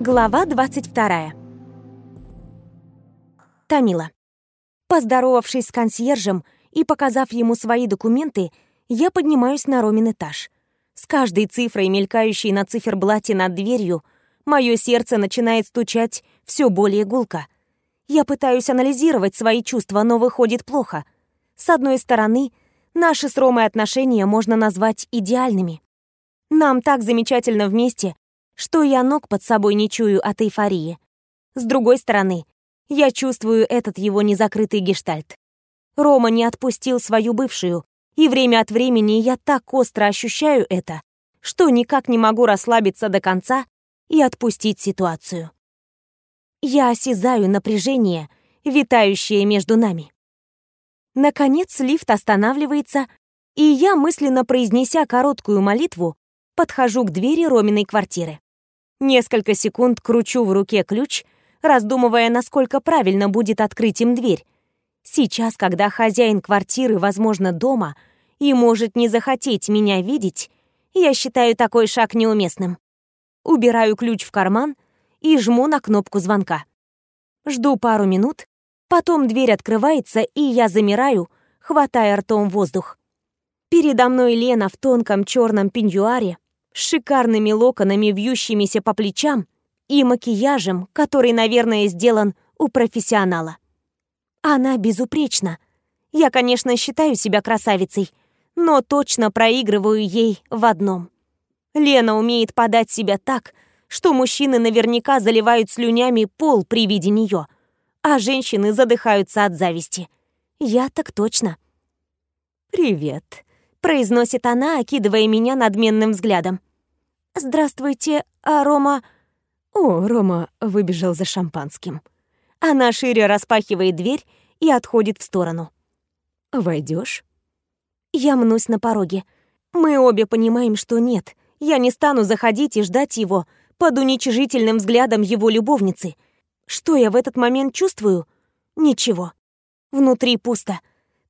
Глава 22. Тамила. Поздоровавшись с консьержем и показав ему свои документы, я поднимаюсь на Ромин этаж. С каждой цифрой, мелькающей на циферблате над дверью, мое сердце начинает стучать все более гулко. Я пытаюсь анализировать свои чувства, но выходит плохо. С одной стороны, наши с Ромой отношения можно назвать идеальными. Нам так замечательно вместе, что я ног под собой не чую от эйфории. С другой стороны, я чувствую этот его незакрытый гештальт. Рома не отпустил свою бывшую, и время от времени я так остро ощущаю это, что никак не могу расслабиться до конца и отпустить ситуацию. Я осязаю напряжение, витающее между нами. Наконец лифт останавливается, и я, мысленно произнеся короткую молитву, подхожу к двери Роминой квартиры. Несколько секунд кручу в руке ключ, раздумывая, насколько правильно будет открыть им дверь. Сейчас, когда хозяин квартиры, возможно, дома и может не захотеть меня видеть, я считаю такой шаг неуместным. Убираю ключ в карман и жму на кнопку звонка. Жду пару минут, потом дверь открывается, и я замираю, хватая ртом воздух. Передо мной Лена в тонком черном пеньюаре, шикарными локонами, вьющимися по плечам, и макияжем, который, наверное, сделан у профессионала. Она безупречна. Я, конечно, считаю себя красавицей, но точно проигрываю ей в одном. Лена умеет подать себя так, что мужчины наверняка заливают слюнями пол при виде нее, а женщины задыхаются от зависти. Я так точно. «Привет», произносит она, окидывая меня надменным взглядом. «Здравствуйте, а Рома...» О, Рома выбежал за шампанским. Она шире распахивает дверь и отходит в сторону. «Войдешь?» Я мнусь на пороге. Мы обе понимаем, что нет. Я не стану заходить и ждать его под уничижительным взглядом его любовницы. Что я в этот момент чувствую? Ничего. Внутри пусто.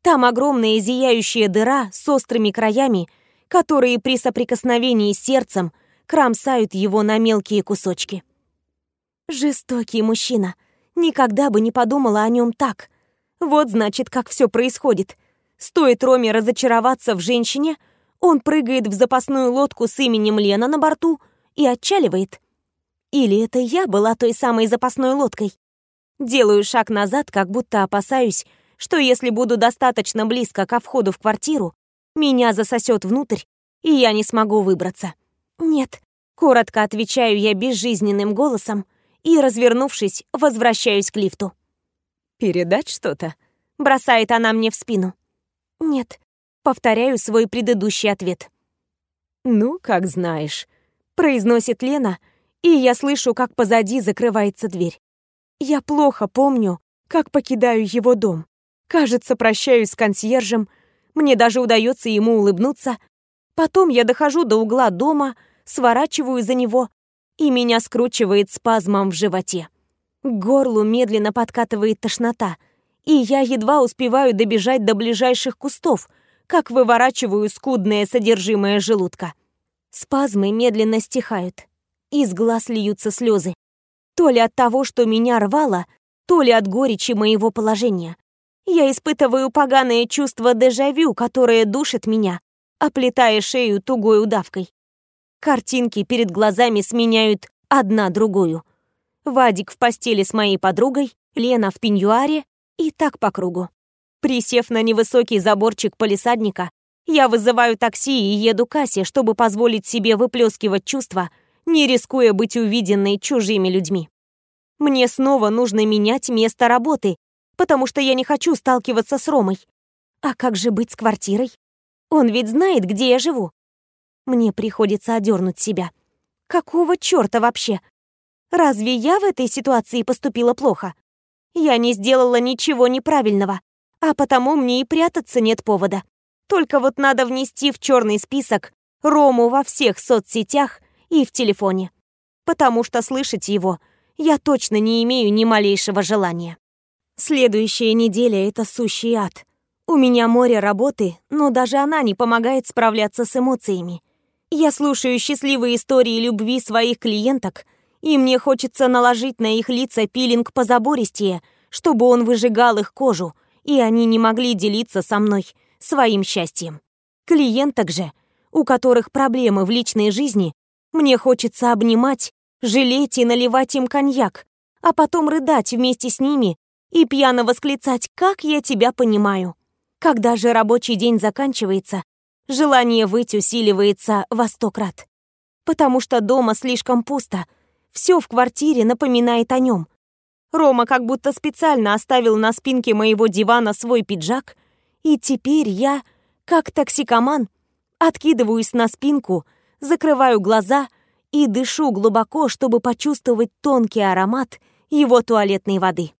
Там огромная зияющая дыра с острыми краями, которые при соприкосновении с сердцем кромсают его на мелкие кусочки. Жестокий мужчина. Никогда бы не подумала о нем так. Вот значит, как все происходит. Стоит Роме разочароваться в женщине, он прыгает в запасную лодку с именем Лена на борту и отчаливает. Или это я была той самой запасной лодкой? Делаю шаг назад, как будто опасаюсь, что если буду достаточно близко ко входу в квартиру, меня засосет внутрь, и я не смогу выбраться. Нет, коротко отвечаю я безжизненным голосом и, развернувшись, возвращаюсь к лифту. «Передать что-то?» — бросает она мне в спину. «Нет», — повторяю свой предыдущий ответ. «Ну, как знаешь», — произносит Лена, и я слышу, как позади закрывается дверь. Я плохо помню, как покидаю его дом. Кажется, прощаюсь с консьержем, мне даже удается ему улыбнуться. Потом я дохожу до угла дома, сворачиваю за него, и меня скручивает спазмом в животе. К горлу медленно подкатывает тошнота, и я едва успеваю добежать до ближайших кустов, как выворачиваю скудное содержимое желудка. Спазмы медленно стихают. Из глаз льются слезы. То ли от того, что меня рвало, то ли от горечи моего положения. Я испытываю поганое чувство дежавю, которое душит меня, оплетая шею тугой удавкой. Картинки перед глазами сменяют одна другую. Вадик в постели с моей подругой, Лена в пеньюаре и так по кругу. Присев на невысокий заборчик полисадника, я вызываю такси и еду к кассе, чтобы позволить себе выплескивать чувства, не рискуя быть увиденной чужими людьми. Мне снова нужно менять место работы, потому что я не хочу сталкиваться с Ромой. А как же быть с квартирой? Он ведь знает, где я живу. Мне приходится одернуть себя. Какого черта вообще? Разве я в этой ситуации поступила плохо? Я не сделала ничего неправильного, а потому мне и прятаться нет повода. Только вот надо внести в черный список Рому во всех соцсетях и в телефоне. Потому что слышать его я точно не имею ни малейшего желания. Следующая неделя — это сущий ад. У меня море работы, но даже она не помогает справляться с эмоциями. Я слушаю счастливые истории любви своих клиенток и мне хочется наложить на их лица пилинг позабористее, чтобы он выжигал их кожу, и они не могли делиться со мной своим счастьем. Клиенток же, у которых проблемы в личной жизни, мне хочется обнимать, жалеть и наливать им коньяк, а потом рыдать вместе с ними и пьяно восклицать «Как я тебя понимаю!». Когда же рабочий день заканчивается, желание выйти усиливается во сто крат. Потому что дома слишком пусто, все в квартире напоминает о нем. Рома как будто специально оставил на спинке моего дивана свой пиджак, и теперь я, как токсикоман, откидываюсь на спинку, закрываю глаза и дышу глубоко, чтобы почувствовать тонкий аромат его туалетной воды.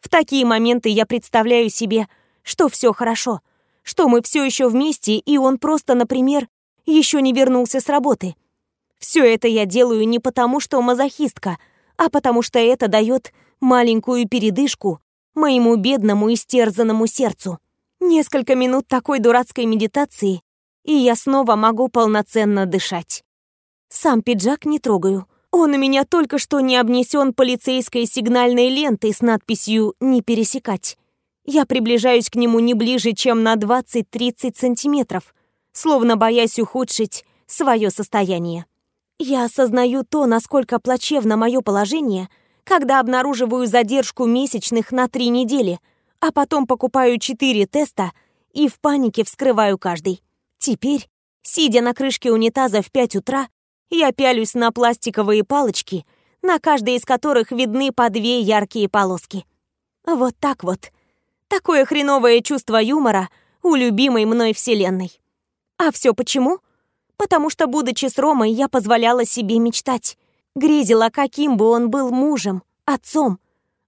В такие моменты я представляю себе, что все хорошо, что мы все еще вместе, и он просто, например, еще не вернулся с работы. Все это я делаю не потому, что мазохистка, а потому что это дает маленькую передышку моему бедному истерзанному сердцу. Несколько минут такой дурацкой медитации, и я снова могу полноценно дышать. Сам пиджак не трогаю. Он у меня только что не обнесен полицейской сигнальной лентой с надписью «Не пересекать». Я приближаюсь к нему не ближе, чем на 20-30 сантиметров, словно боясь ухудшить свое состояние. Я осознаю то, насколько плачевно мое положение, когда обнаруживаю задержку месячных на три недели, а потом покупаю четыре теста и в панике вскрываю каждый. Теперь, сидя на крышке унитаза в 5 утра, я пялюсь на пластиковые палочки, на каждой из которых видны по две яркие полоски. Вот так вот. Такое хреновое чувство юмора у любимой мной вселенной. А все почему? Потому что, будучи с Ромой, я позволяла себе мечтать. Грезила, каким бы он был мужем, отцом.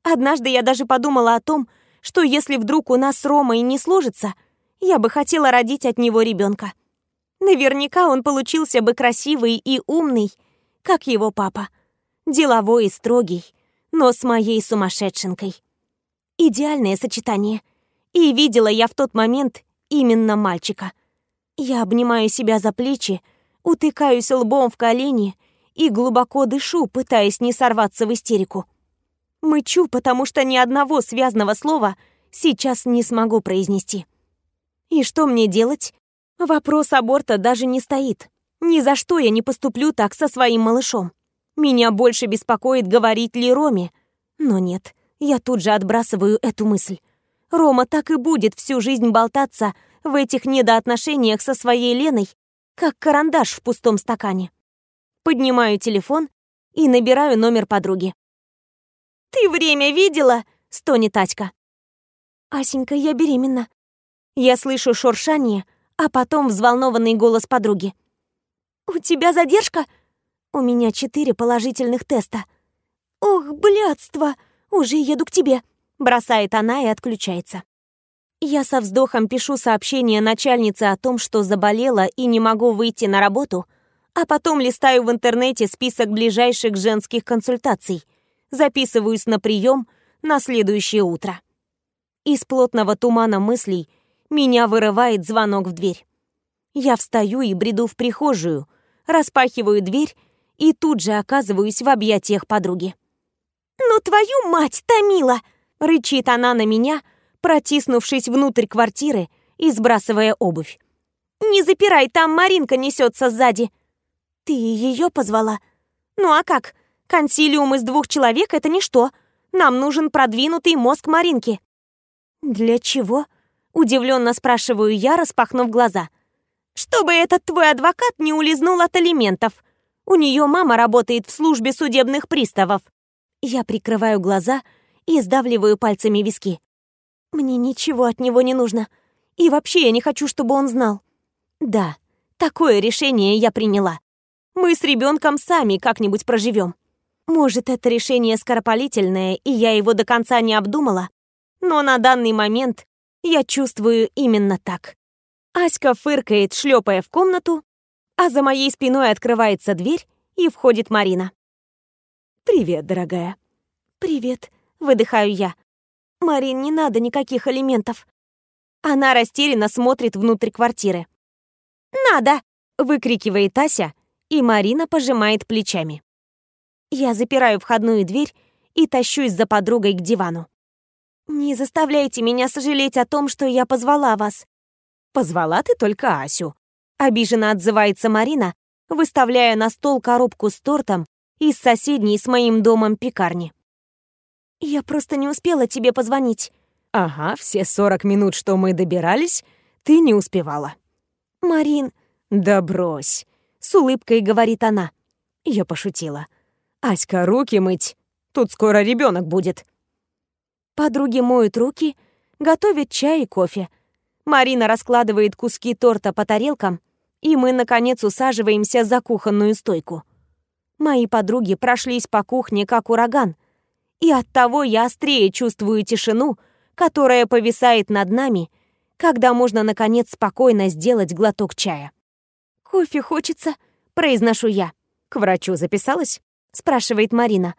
Однажды я даже подумала о том, что если вдруг у нас с Ромой не сложится, я бы хотела родить от него ребенка. Наверняка он получился бы красивый и умный, как его папа. Деловой и строгий, но с моей сумасшедшенкой. Идеальное сочетание. И видела я в тот момент именно мальчика. Я обнимаю себя за плечи, утыкаюсь лбом в колени и глубоко дышу, пытаясь не сорваться в истерику. Мычу, потому что ни одного связного слова сейчас не смогу произнести. И что мне делать? Вопрос аборта даже не стоит. Ни за что я не поступлю так со своим малышом. Меня больше беспокоит, говорить ли Роме. Но нет, я тут же отбрасываю эту мысль. Рома так и будет всю жизнь болтаться в этих недоотношениях со своей Леной, как карандаш в пустом стакане. Поднимаю телефон и набираю номер подруги. «Ты время видела?» — стонет Татька. «Асенька, я беременна». Я слышу шуршание, а потом взволнованный голос подруги. «У тебя задержка?» «У меня четыре положительных теста». «Ох, блядство! Уже еду к тебе!» Бросает она и отключается. Я со вздохом пишу сообщение начальнице о том, что заболела и не могу выйти на работу, а потом листаю в интернете список ближайших женских консультаций, записываюсь на прием на следующее утро. Из плотного тумана мыслей – меня вырывает звонок в дверь. Я встаю и бреду в прихожую, распахиваю дверь и тут же оказываюсь в объятиях подруги. «Ну твою мать, Томила!» — рычит она на меня, протиснувшись внутрь квартиры и сбрасывая обувь. «Не запирай, там Маринка несется сзади!» «Ты ее позвала?» «Ну а как? Консилиум из двух человек — это ничто. Нам нужен продвинутый мозг Маринки». «Для чего?» Удивленно спрашиваю я, распахнув глаза. «Чтобы этот твой адвокат не улизнул от алиментов. У нее мама работает в службе судебных приставов». Я прикрываю глаза и сдавливаю пальцами виски. Мне ничего от него не нужно. И вообще я не хочу, чтобы он знал. Да, такое решение я приняла. Мы с ребенком сами как-нибудь проживем. Может, это решение скоропалительное, и я его до конца не обдумала, но на данный момент я чувствую именно так. Аська фыркает, шлепая в комнату, а за моей спиной открывается дверь, и входит Марина. «Привет, дорогая». «Привет», — выдыхаю я. «Марин, не надо никаких алиментов». Она растерянно смотрит внутрь квартиры. «Надо!» — выкрикивает Ася, и Марина пожимает плечами. Я запираю входную дверь и тащусь за подругой к дивану. «Не заставляйте меня сожалеть о том, что я позвала вас». «Позвала ты только Асю», — обиженно отзывается Марина, выставляя на стол коробку с тортом из соседней с моим домом пекарни. «Я просто не успела тебе позвонить». «Ага, все сорок минут, что мы добирались, ты не успевала». «Марин...» «Да брось», — с улыбкой говорит она. Я пошутила. «Аська, руки мыть. Тут скоро ребенок будет». Подруги моют руки, готовят чай и кофе. Марина раскладывает куски торта по тарелкам, и мы, наконец, усаживаемся за кухонную стойку. Мои подруги прошлись по кухне, как ураган, и оттого я острее чувствую тишину, которая повисает над нами, когда можно, наконец, спокойно сделать глоток чая. «Кофе хочется», — произношу я. «К врачу записалась?» — спрашивает Марина.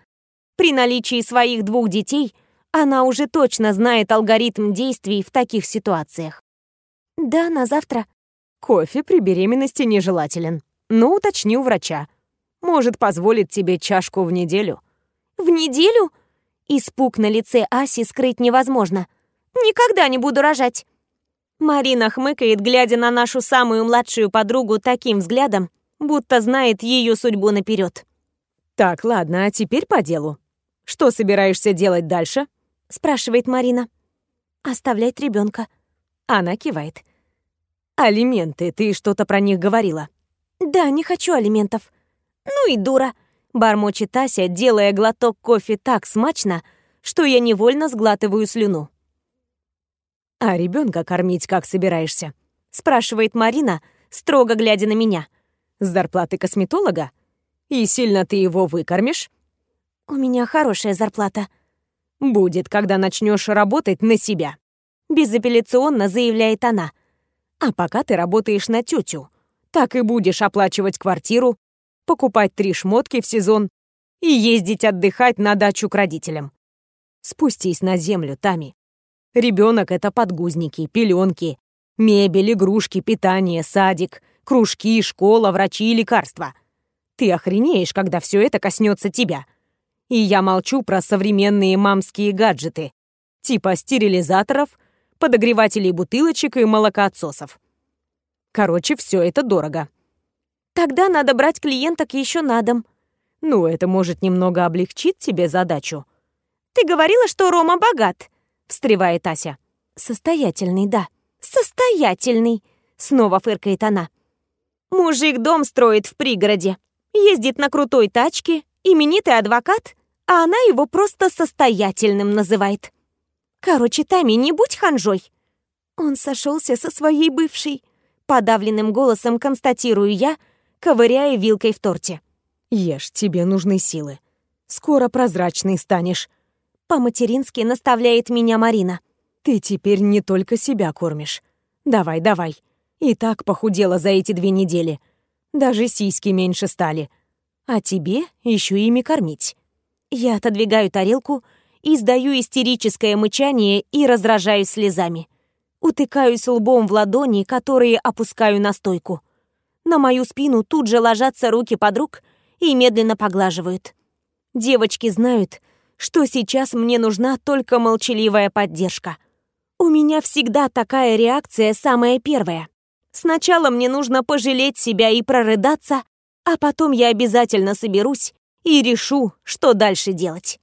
При наличии своих двух детей она уже точно знает алгоритм действий в таких ситуациях. «Да, на завтра». «Кофе при беременности нежелателен. Но уточни у врача. Может, позволит тебе чашку в неделю». «В неделю?» Испуг на лице Аси скрыть невозможно. «Никогда не буду рожать». Марина хмыкает, глядя на нашу самую младшую подругу таким взглядом, будто знает ее судьбу наперед. «Так, ладно, а теперь по делу. Что собираешься делать дальше?» спрашивает Марина. «Оставлять ребенка. Она кивает. «Алименты, ты что-то про них говорила?» «Да, не хочу алиментов». «Ну и дура», — бормочет Ася, делая глоток кофе так смачно, что я невольно сглатываю слюну. «А ребенка кормить как собираешься?» — спрашивает Марина, строго глядя на меня. «С зарплаты косметолога? И сильно ты его выкормишь?» «У меня хорошая зарплата». «Будет, когда начнешь работать на себя», — безапелляционно заявляет она. «А пока ты работаешь на тетю, так и будешь оплачивать квартиру, покупать три шмотки в сезон и ездить отдыхать на дачу к родителям. Спустись на землю, Тами. Ребенок — это подгузники, пеленки, мебель, игрушки, питание, садик, кружки, школа, врачи и лекарства. Ты охренеешь, когда все это коснется тебя. И я молчу про современные мамские гаджеты, типа стерилизаторов, подогревателей бутылочек и молокоотсосов. Короче, все это дорого. Тогда надо брать клиенток еще на дом. Ну, это может немного облегчить тебе задачу. Ты говорила, что Рома богат, встревает Ася. Состоятельный, да. Состоятельный, снова фыркает она. Мужик дом строит в пригороде, ездит на крутой тачке, именитый адвокат, а она его просто состоятельным называет. Короче, Тами, не будь ханжой. Он сошелся со своей бывшей. Подавленным голосом констатирую я, ковыряя вилкой в торте. «Ешь, тебе нужны силы. Скоро прозрачный станешь». По-матерински наставляет меня Марина. «Ты теперь не только себя кормишь. Давай, давай. И так похудела за эти две недели. Даже сиськи меньше стали. А тебе еще ими кормить». Я отодвигаю тарелку, издаю истерическое мычание и разражаюсь слезами. Утыкаюсь лбом в ладони, которые опускаю на стойку. На мою спину тут же ложатся руки подруг и медленно поглаживают. Девочки знают, что сейчас мне нужна только молчаливая поддержка. У меня всегда такая реакция самая первая. Сначала мне нужно пожалеть себя и прорыдаться, а потом я обязательно соберусь и решу, что дальше делать.